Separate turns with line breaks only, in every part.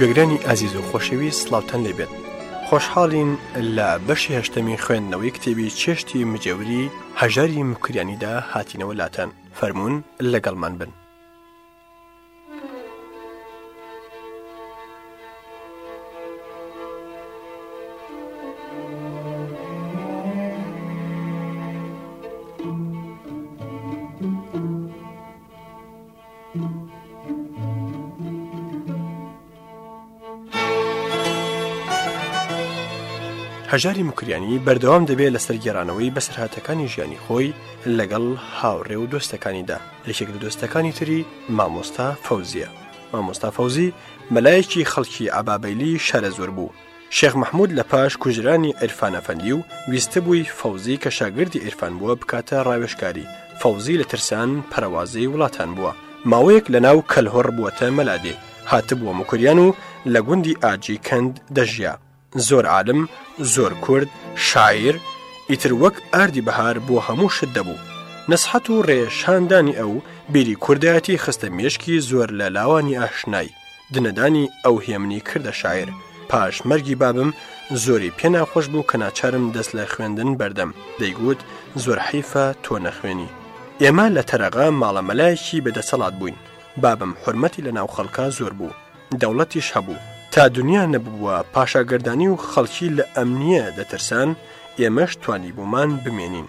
گوێگرانی ئازیز و خۆشەویست سلااوان لێبێت خۆشحاڵین لە بەشی هەشتەمی خوێندنەوەی کتێبی چێشتی مجێوری هەژاری مکریانیدا هاتینەوە لاتەن فەرمونون لەگەڵمان بن. هەژاری موکریانی بەردەوام دەبێت لەسەر گێرانەوەی بەسەرهاتەکانی ژیانی خۆی لەگەڵ هاوڕێ و دۆستەکانیدا یەکێک لە دۆستەکانی تری مامۆستا فەوزیە مامۆستا فەوزی مەلایەکی خەڵکی عبابەیلی شارە زۆر بوو شێخ مەحموود لە پاش کوژرانی عیرفان ئەفەندی و ویستبووی فەوزی کە شاگردی عیرفان بووە بکاتە ڕاوێژکاری، فەوزی لە ترسان پەرەوازەی وڵاتان بووە، ماوەیەک لە ناو کەلهوڕ بووەتە مەلادێ، هاتبووە موکریان و لە گوندی ئاجی کەند دەژیا، زۆر عالم، زۆر کورد، شاعیر، ئیتر وەک ئاردی بەهار بۆ هەموو شت دەبوو. نەسحەت و ڕێ شاندانی ئەو، بیری کوردایەتی خستە مێشکی زۆر لە لاوانی ئاشنای. دنەدانی ئەو هێمنی کردە شاعر پاش مەرگی بابم زۆری پێ ناخۆش بوو کە ناچارم دەست لە خوێندن بەردەم دەیگوت زۆر حیفە تۆ نەخوێنی ئێمە لە تەرەغا ماڵە مەلایەکی بەدەسەڵات بووین بابم حرمەتی لە ناو خەڵکە زۆر بوو دەوڵەتیش هەبوو تا دنیا نەببووە پاشاگەردانی و خەڵکی لە ئەمنیە دەترسان ئێمەش توانی بوومان بمێنین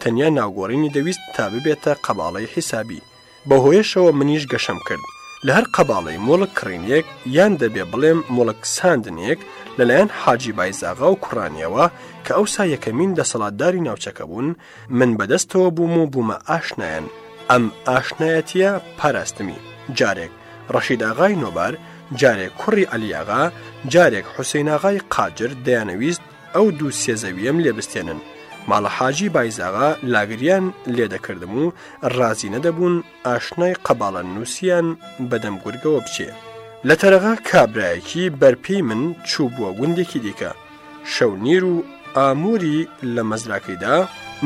تەنیا ناوگۆڕینی دەویست تا ببێتە قەباڵەی حیسابی. بەوهۆیەشەوە منیش گەشەم کرد. لە هەر قەباڵەی موڵک کڕینێک، یان دەبێ بڵێم موڵک ساندنێک، لەلایەن حاجی بایزاغا و کوڕانییەوە، کە ئەوسا یەکەمین دەسەڵاتداری ناوچەکە بوون، من بەدەستەوە بووم و بوومە ئاشنایان. ئەم ئاشنایەتییە پاراستمی. جارێک ڕەشیداغای نۆبار، جارێک کوڕی عەلیاغا، جارێک حوسەیناغای قاجر دەیانەویست، ئەو دوو سێ زەویەم لێ بستێنن ماڵە حاجی بایزاغا لاگریان لێدەکردم و ڕازی نەدەبوون ئاشنای قەباڵە نووسیان بەدەم گورگەوە بچێ لە تەرەغا کابراایەکی بەرپی من چوو بووە گوندێکی دیکە شەونیر و ئاموری لە مەزراکەیدا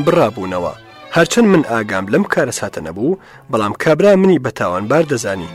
بڕابوونەوە هەرچەند من ئاگام لەم کارە ساتە نەبوو بەڵام کابرا منی بەتاوانبار دەزانی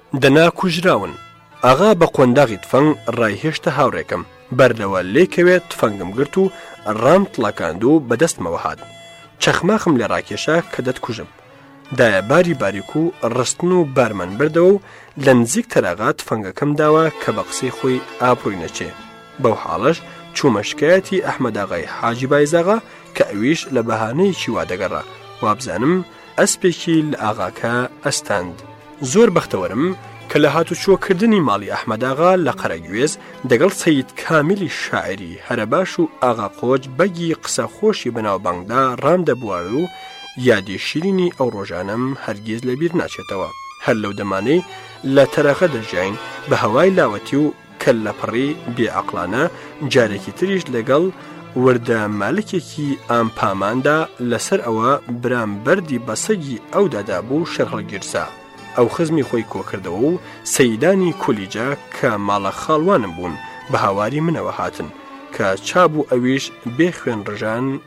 دەنا کوژراون ئاغا بە قۆنداغی تفەنگ ڕایهێشتە هاوڕێکەم بەرلەوە لێ کەوێت تفەنگم گرت و ڕام تڵاکاند و بەدەستمەوە هاات چەخماخم لێ ڕاکێشە کە دەتکوژم دایە باری باریک و ڕستن و بارمان بردەوە و لە نزیک تەراغا تفەنگەکەم داوە کە بە قسەی خۆی ئابڕووی نەچێ بەو حاڵش چوومەشکایەتی ئەحمەداغای حاجی بایزاغا کە ئەویش لە بەهانەیەکی وادەگەڕا وابزانم ئەسپێکی لە ئاغاکە ئەستاند. زۆر بەختەوەرم کە لە هاتوچۆ کردنی ماڵی ئەحمەداغا لە قەرەگوێز دەگەڵ سەید کامیلی شاعیری هەرەباش و ئاغا قۆچ بەگی قسە خۆشی بەناوبانگدا ڕام دەبوارد و یادی شیرینی ئەو ڕۆژانەم هەرگیز لەبیر ناچێتەوە هەر لەو دەمانەی لە تەرەغە دەژیاین بە هەوای لاوەتی و کەللە پڕی بێ ئەقڵانە جارێکی تریش لەگەڵ وردە مالکێکی ئامپاماندا لەسەر ئەوە برام بەردی بەسەگی ئەو دادابوو شەرهەڵگیرسا ئەو خزمی خۆی کۆکردەوە و سەیدانی کولیجە کە ماڵە خاڵوانم بوون بە هاواری منەوە هاتن کە چابوو ئەویش بێ خوێن ڕژان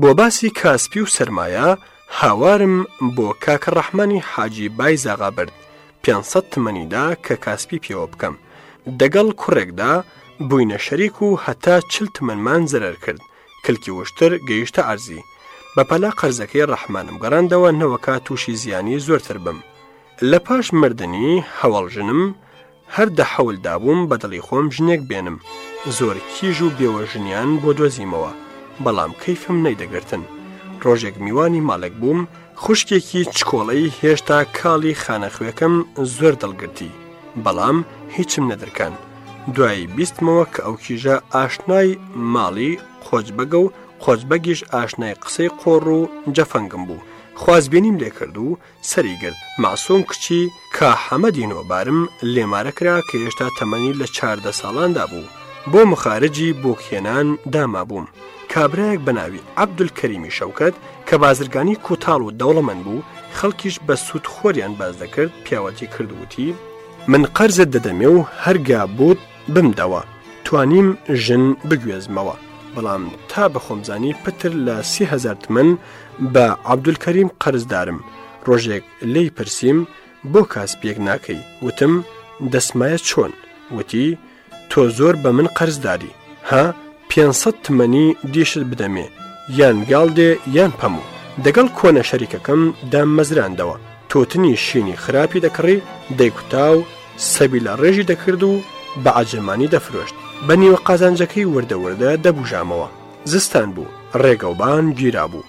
بۆ باسی کاسپی و سەرمایە هاوارم بۆ کاک ڕەحمانی حاجی بایزاغا برد پێنج سەد تمەنی دا کە کاسپی پێوە بکەم دەگەڵ کوڕێکدا بووینە شەریک و هەتا چل تمەنمان زەرەر کرد کلکی وشتر گەیشتە ئەرزی بەپەلە قەرزەکەی ڕەحمانم گەڕاندەوە نەوەکە تووشی زیانی زۆرتر بم لە پاش مردنی هەواڵژنم هەر دە حەول دابووم بە دڵی خۆم ژنێک بێنم زۆر کیژ و بێوە ژنیان بۆ دۆزیمەوە بەڵام کەیفم نەیدەگرتن ڕۆژێک میوانی ماڵێک بووم خوشکێکی چکۆڵەی هێشتا کاڵی خانەخوێکەم زۆر دڵگرتی بەڵام هیچم نەدرکان دوایی بیستمەوە کە ئەو کیژە ئاشنای ماڵی قۆچبەگە و قۆچبەگیش ئاشنای قسەی قۆڕ و جەفەنگم بوو خوازبێنیم لێکرد و سەری گرت، مەعسوم کچی کا حەمەدی نۆبارم لێمارە کرا کە هێشتا تەمەنی لە چاردە ساڵاندا بوو، بۆ مخارجی بۆک هێنان دامابووم، کابرایەک بە ناوی عەبدولکەریمی شەوکەت کە بازرگانی کوتاڵ و دەوڵەمەند بوو، خەڵکیش بە سوود خۆریان باس دەکرد، پیاوەتی کرد و وتی، من قەرزت دەدەمێ و هەرگا بووت، بمدەوە توانیم ژن بگوێزمەوە بەڵام تا بەخۆم زانی پتر لە سیهزار تمن بە عبدولکەریم قەرزدارم ڕۆژێک لی پرسییم بۆ کاسپیەک ناکەی وتم دەسمایە چۆن وتی تۆ زۆر بە من قەرزداری ها پێنج سەد تمەنی دیشت بدەمێ یان گاڵ دێ یان پەموو دەگەڵ کۆنە شەریکەکەم دام مەزراندەوە توتنی شینی خراپی دەکڕی دەیکوتا و سەبی لە ڕێژی دەکرد و بە عجەمانی دەفرۆشت بە نیوە قازانجەکەی وردە وردە دەبوژامەوە زستان بوو ڕێگەوبان گیرا بوو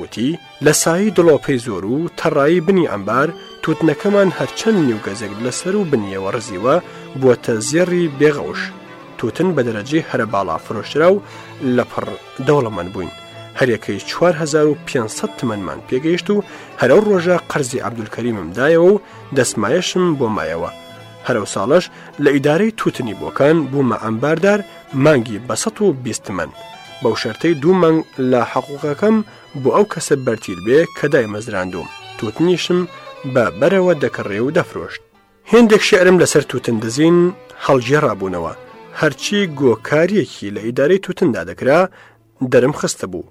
وتی، لە سایەی دڵۆپەی زۆر و تەڕایی بنی عەمبار، تووتنەکەمان هەرچەند نیو گەزێک لە سەر و بنییەوە ڕزیوە، بووەتە زێڕی بێ غەوش. تووتن بە دەرەجەی هەرە باڵا فرۆشرا و لەپڕ دەوڵەمەند بووین. هەریەکەی چوار هەزار و پێنج سەد تمەنمان پێ گەیشت و هەر ئەو ڕۆژە قەرزی عەبدولکەریمم دایەوە و دەسمایەشم بۆ مایەوە. هەر ئەو ساڵەش لە ئیدارەی تووتنی بۆکان بوومە عەمباردار، مانگی بە سەد و بیست تمەن، بەو شەرتەی دوو مانگ لە حەقووقەکەم بۆ ئەو کەسە بەرتیل بێ کە دایمەزراندووم، تووتنیشم بە بەرەوە دەکڕی و دەفرۆشت. هێندێک شیعرم لەسەر تووتن دزین هەڵگێڕابوونەوە، هەرچی گۆکارییەکی لە ئیدارەی تووتندا دەکرا، دەرمخستبوو.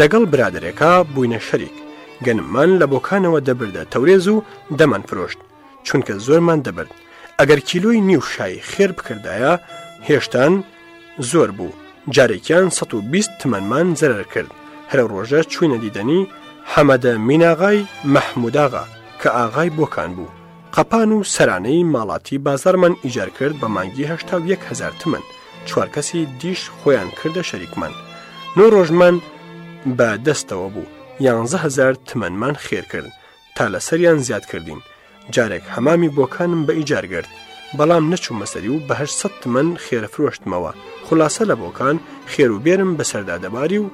دەگەڵ برادەرێکا بووینە شەریک، گەنممان لە بۆکانەوە دەبردە تەورێز و دەمانفرۆشت، چونکە زۆرمان دەبرد، ئەگەر کیلۆی نیو شای خێر بکردایە هێشتان زۆر بوو، جارێکیان سەد و بیست تمەنمان زەرەر کرد، هەرە ڕۆژە چووینە دیدەنی، حەمەدەمیناغای مەحمووداغا، کە ئاغای بۆکان بوو، قەپان و سەرانەی ماڵاتی بازاڕمان ئیجار کرد بە مانگی هەشتا و یەک هەزار تمەن چوار کەسی دیش خۆیان کردە شەریکمان نۆ ڕۆژمان بە دەستەوە بوو یانزە هزار تمەنمان خێرکرد تا لەسەریان زیاد کردین جارێک هەمامی بۆکانم بە ئیجارگرت بەڵام نەچوومەسەری و بەهشت تمەن خێرە فرۆشتمەوە خلاصە لە بۆکان خێروبێرم بەسەردا دەباری و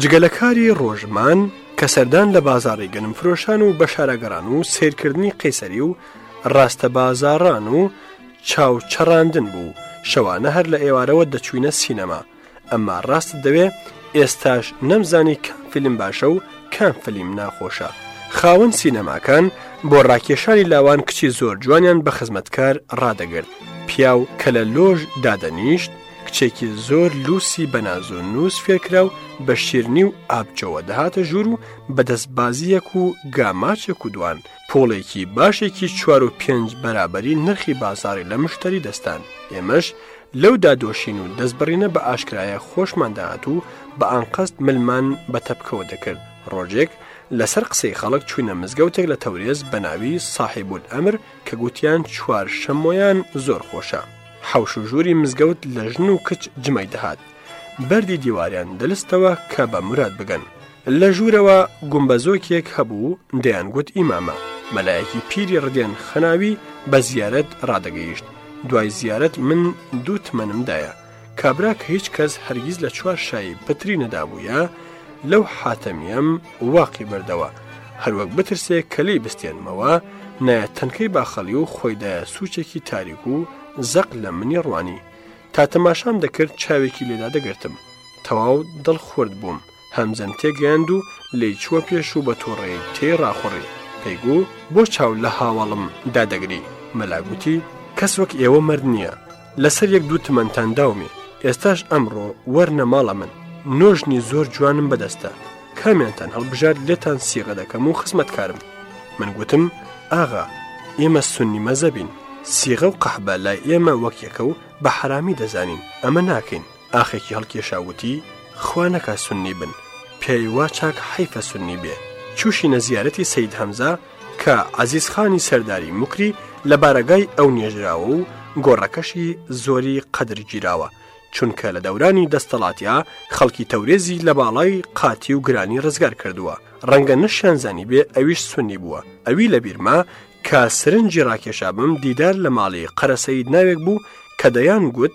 جگە لە کاری ڕۆژمان کە سەردان لە بازاڕی گەنم فرۆشان و بە شاراگەڕان و سیرکردنی قەیسەری و ڕاستە بازاڕان و چاوچڕاندن بوو شەوانە هەر لە ئێوارەوە دەچوینە سینەما ئەمما ڕاست دەوێ ئێستاش نەمزانی کە فیلم باشە و کام فلیم ناخۆشە خاوەن سینەماکان بۆ ڕاکێشانی لاوان کچی زۆر جوانیان بە خزمەتکار ڕادەگرت پیاو کە لە لۆژ دادەنیشت و کچێکی زۆر لوسی بە نازۆ نووس فێرکرا و بە شیرنی و ئابجەوە دەهاتە ژوور و بەدەست بازیەک و گاماچێک و دوان پۆڵێکی باشێکی چوار و پێنج بەرابەری نرخی بازاری لە مشتری دەستان ئێمەش لەو دادۆشین و دەستبڕینە بە ئاشکرایە خۆشمان داهات و بە ئانقەست ملمان بە تەپکەوە دەکرد ڕۆژێک لەسەر قسەی خەڵک چوینە مزگەوتێک لە تەورێز بەناوی ساحیبول ئەمر کە گوتیان چوار شەمۆیان زۆر خۆشە حەوش و ژووری مزگەوت لە ژن و کچ جمەی دەهات بەردی دیواریان دەلستەوە کە بە مراد بگەن لە ژوورەوە گومبەزۆکێک هەبوو دەیان گوت ئیمامە مەلایەکی پیری ڕدێن خەناوی بە زیارەت ڕادەگەیشت دوای زیارەت من دوو تمەنمدایە کابرا کە هیچ کەس هەرگیز لە چوار شایی پتری نەدابووە لەو حاتەمیەم واقی بردەوە هەروەک بترسێ کە لێی بستێنمەوە نایە تەنکەی باخەڵی و خۆیدایە سوچێکی تاریک و زەق لە منی ڕوانی تا تەماشام دەکرد چاوێکی لێدا دەگرتم تەواو دڵ خورد بووم هەمزەم تێگەیاند و لی چووە پێش و بە تۆڕێ تێی ڕاخوڕی پێیگو بۆ چاو لە هاواڵم دادەگری مەلاگوتی کەس وەک ئێوە مەرد نییە لەسەر یەک دوو تمەنتان داومێ ئێستاش ئەمڕۆ وەرنە ماڵە من نۆژنی زۆر جوانم بەدەستە کامیانتان هەڵبژار لێتان سیغە دەکەم و خزمەتکارم من گوتم ئاغا ئێمە سنی مەزەبین سیغە و قەحبە لای ئێمە وەک یەکە و بە حرامی دەزانین ئەمە ناکەین ئاخێکی هەڵکێشاوتی خوانەکە سنی بن پێی وا چاک حیفە سنی بێ چوشی نەزیارەتی سید هەمزە کە عەزیز خانی سەرداری موکری لە بارەگای ئەو نێژراوە و گۆڕەکەشی زۆری قەدر گیراوە، چونکە لە دەورانی دەستەڵاتیا خەڵکی تەورێزی لە باڵای قاتی و گرانی ڕزگار کردووە، ڕەنگە نەشیان زانیبێ ئەویش سوننی بووە، ئەوی لە بیرمە کە سرنجی ڕاکێشابم دیدار لە ماڵی قەرەسەید ناوێک بوو کە دەیان گوت،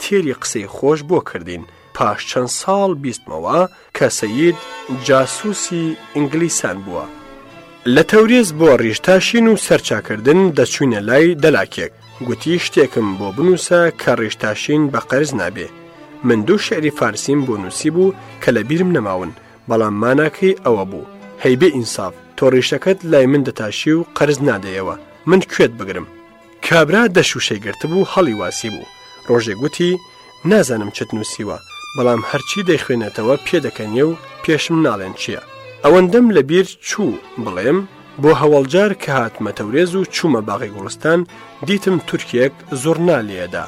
تێری قسەی خۆش بۆ کردین پاش چەند ساڵ بیستمەوە کە سەید جاسوسی ئینگلیسان بووە لە تەورێز بۆ ڕیشتاشین و سەرچاکردن دەچوینە لای دەلاکێک گوتی شتێکم بۆ بنووسە کە ڕیشتاشین بە قەرز نابێ من دوو شعری فارسیم بۆ نووسی بوو کە لە بیرم نەماون بەڵام ماناکەی ئەوە بوو هەیبێ ئینساف تۆ ڕیشەکەت لای من دەتاشی و قەرز نادەیەوە من کوێت بگرم کابرا دە شووشەی گرتبوو هەڵی واسیبوو، ڕۆژێک گوتی، نازانم چت نووسیوە، بەڵام هەرچی دەیخوێنێتەوە پێ دەکەنییە و پێشم ناڵێن چییە. ئەوەندەم لە بیر چوو بڵێم، بۆ هەوەڵجار کە هاتمە تەورێز و چوومە باغی گوڵستان، دیتم تورکێک زوڕنا لێ ئەدا.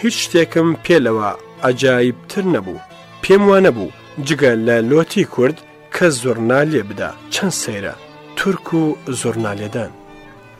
هیچ شتێکم پێ لەوە عەجایبتر نەبوو. پێم وا نەبوو جگە لە لۆتی کورد کەس زوڕنا لێ بدا. چەند سەیرە، تورک و زوڕنا لێدان!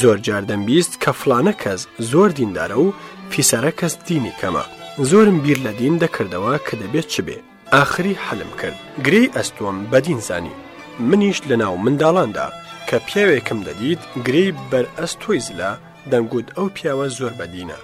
زۆر جار دەمبیست کە فڵانە کەس زۆر دیندارە و فیسەرە کەس دینی کەمە زۆرم بیر لە دین دەکردەوە کە دەبێت چ بێ ئاخری حەلم کرد گرێی ئەستۆم بە دین زانی منیش لە ناو منداڵاندا کە پیاوێکم دەدیت گرێی بەر ئەستۆی زلە دەمگوت ئەو پیاوە زۆر بە دینە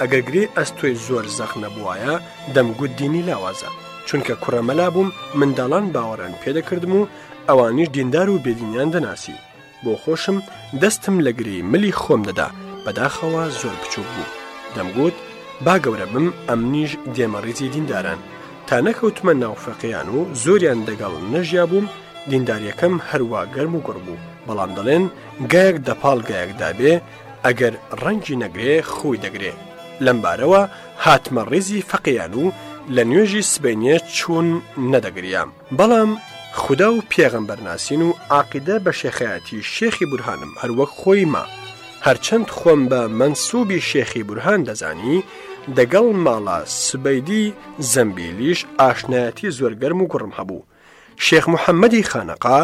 ئەگەر گرێی ئەستۆی زۆر زەق نەبووایە دەمگوت دینی لاوازە چونکە کوڕە مەلا بووم منداڵان باوەڕیان پێدەکردم و ئەوانیش دیندار و بێدینیان دەناسی بۆخۆشم دەستم لە گرێی ملی خۆم دەدا بەداخەوە زۆر بچووک بوو دەمگوت با گەورە بم ئەمنیش دێمە ڕیزی دینداران تا نەکەوتمە ناوفەقیان و زۆریان دەگەڵ نەژیا بووم دینداریەکەم هەروە گەرم و گوڕ بوو بەڵام دەڵێن گایەک دەپاڵ گایەکدابێ ئەگەر ڕەنگی نەگرێ خۆی دەگرێ لەم بارەوە هاتمە ڕیزی فەقیان و لە نوێژی سبینێ چوون نەدەگریام بەڵام خودا و پێغەمبەر ناسین و عقیدە بە شێخایەتی شێخی بورهانم هەروەک خۆی ما هەرچەند خۆم بە مەنسوبی شێخی بورهان دەزانی دەگەڵ ماڵە سبەیدی زەمبیلیش ئاشنایەتی زۆرگەرم و گوڕم هەبوو شێخ محەممەدی خانەقا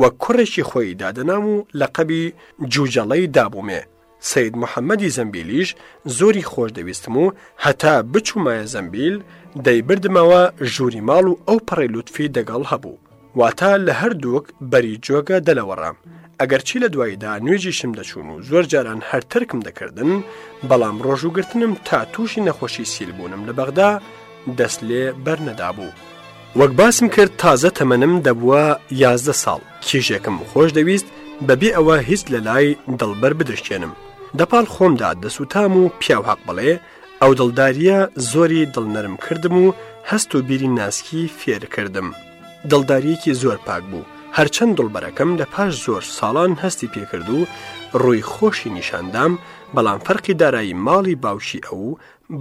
وە کوڕێکی خۆی دادەنام و لە قەبی جوجەڵەی دابوومێ سەید محەممەدی زەمبیلیش زۆری خۆش دەویستم و هەتا بچوومایە زەمبیل دەیبردمەوە ژووری ماڵ و ئەو پەڕی لوتفی دەگەڵ هەبوو. واتە لە هەردووک بەری جۆگە دەلەوەڕام. ئەگەرچی لە دواییدا نوێژیشم دەچوون و زۆر جاران هەر تەرکم دەکردن، بەڵام ڕۆژووگرتنم تا تووشی نەخۆشی سیل بوونم لە بەغدا دەست لێ بەرنەدابوو. وەک باسم کرد تازە تەمەنم دەبووە یازدە ساڵ کیژێکم خۆش دەویست بەبێ ئەوە هیچ لە لای دڵبەر بدشکێنم دەپاڵ خۆمدا دەسوتام و پیاو هەق بڵێ ئەو دڵداریە زۆری دڵنەرم کردم و هەست و بیری ناسکی فێرکردم دڵداریەکی زۆر پاک بوو هەرچەند دڵبەرەکەم لە پاش زۆر ساڵان هەستی پێکرد و ڕووی خۆشی نیشاندام بەڵام فەرقی دارایی ماڵی باوشی ئەو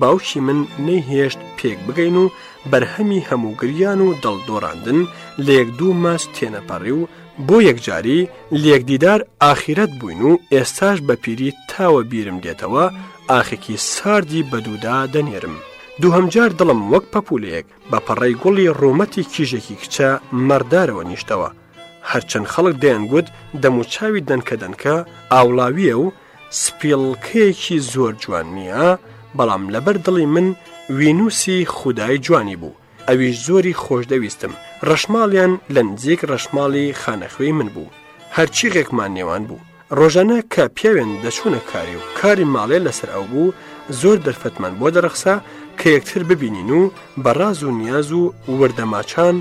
باوکی من نەیهێشت پێک بگەین و بەرهەمی هەمووگریان و دڵ دۆڕاندن لە یەک دوو ماس تێنەپەڕی و بۆ یەکجاری لێکدیدار ئاخیرەت بووین و ئێستاش بە پیری تاوە بیرم دێتەوە ئاخێکی ساردی بەدوودا دەنێرم. دووهەمجار دڵم وەک پەپولەیەک بە پەڕەی گوڵی ڕوومەتی کیژێکی کچە مەڕدارەوە نیشتەوە. هەرچەند خەڵک دەیانگوت دەموچاوی دەنکە دەنکە ئاوڵاویە و سپیڵکەیەکی زۆر جوان نییە، بەڵام لەبەر دڵی من وینوسی خودای جوانی بوو، ئەویش زۆری خۆشدەویستم، ڕەشماڵیان لە نزیک ڕەشماڵی خانەخوێی من بوو، هەرچی ڕێکمان نێوان بوو، ڕۆژانە کە پیاوێن دەچوونە کاری و کاری ماڵێ لەسەر ئەو بوو، زۆر دەرفەتمان بۆ دەڕەخسا کە یەکتر ببینین و بە ڕاز و نیاز و وردەماچان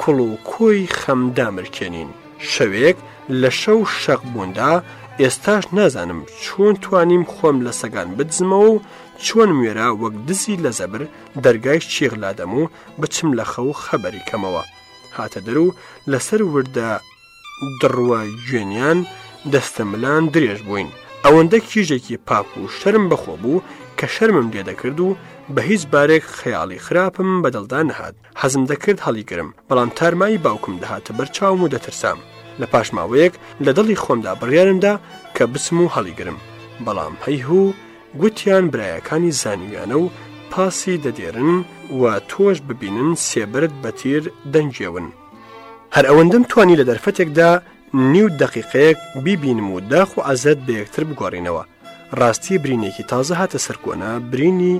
کوڵ و کۆی خەم دامرکێنین. شەوێک لە شەو شەق بووندا ئێستاش نازانم چۆن توانیم خۆم لە سەگان بدزمەوە و چۆن موێرا وەک دزی لە زەبر دەرگای شیغ لادەم و بچم لە خەو خەبەری کەمەوە هاتە دەر و لەسەر وردە دڕوە گوێنیان دەستەملان درێژ بووین ئەوەندە کیژێکی پاک و شەرم بەخۆ بوو کە شەرمم لێ دەکرد و بە هیچ بارێک خەیاڵی خراپم بەدڵدا نەهات حەزم دەکرد هەڵیگرم، بەڵام تارمایی باوکم دەهاتە بەر چاوم و دەترسام. لە پاش ماوەیەک لە دڵی خۆمدا بڕیارم دا کە بچم و هەڵیگرم. بەڵام هەیهوو، گوتیان برایەکانی زانیویانە و پاسی دەدێرن و تۆش ببینن سێبەرت بە تیر دەنگێون. هەر ئەوەندەم توانی لە دەرفەتێکدا نیو دەقیقەیەک بیبینم و داخ و عەزەت بە یەکتر بگۆڕینەوە. ڕاستی برینێکی تازە هاتە سەرکۆنا برینی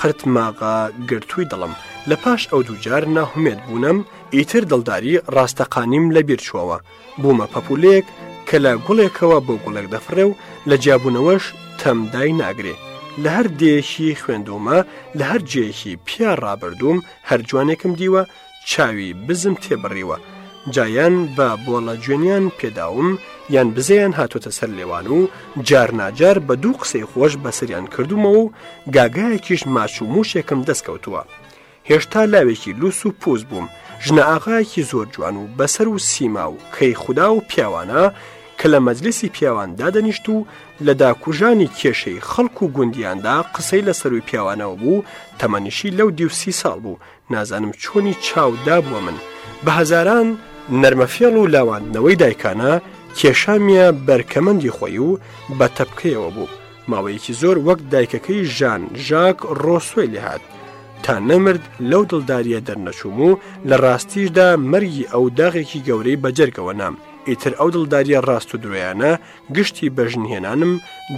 قرتماغا گرتووی دڵم لە پاش ئەو دووجار ناهمێت بوونم ئیتر دڵداری ڕاستەقانیم لە بیرچووەوە بوومە پەپولەیەک کە لە گوڵێکەوە بۆ گوڵێک دەفرێ و لە جیابوونەوەش تەمدای ناگرێ لە هەر دێشی خوێندومە لە هەر جێکی پیا ڕابردووم هەر جوانێکم دیوە چاوی بزم تێبڕیوە جایان بە بۆڵە جوێنیان پێداوم یان بزیان هاتۆتە سەر لێوان و جار ناجار بە دوو قسەی خۆش بەسەریان کردومەوە و گاگایەکیش ماچ و موشێکم دەستکەوتووە هێشتا لاوێکی لوس و پووز بووم ژنە ئاغایەکی زۆر جوان و بەسەر و سیما و کەی خوددا و پیاوانە کە لە مەجلسی پیاوان دادەنیشت و لە داکوژانی کێشەی خەڵک و گوندیاندا قسەی لە سەروی پیاوانەوە بوو تەمەنیشی لەو دیوسی ساڵ بوو نازانم چۆنی چاو دابووە من بە هەزاران نەرمەفێڵ و لاواندنەوەی دایکانە کێشامیە بەرکەمەندی خۆی و بە تەپکەیەوە بوو ماوەیەکی زۆر وەک دایکەکەی ژان ژاک ڕۆسوی لێهات تا نەمرد لەو دڵداریە دەرنەچوم و لە ڕاستیشدا مەرگی ئەو داغێکی گەورەی بەجەرگەوە نام ئیتر ئەو دڵداریە ڕاست و درۆیانە گشتی بە ژنهێنانم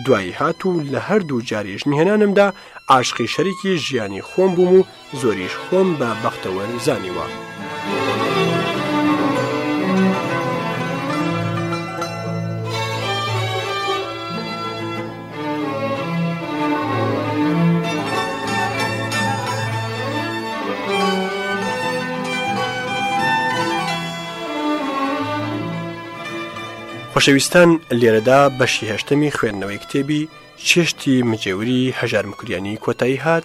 دوایی هات و لە هەردوو جاری ژنهێنانمدا عاشقی شەریکی ژیانی خۆم بووم و زۆریش خۆم بە بەختەوەر زانیوە. خۆشەویستان لێرەدا بەشی هەشتەمی خوێندنەوەی کتێبی چێشتی مجێوری هەژار مکریانی کۆتایی هات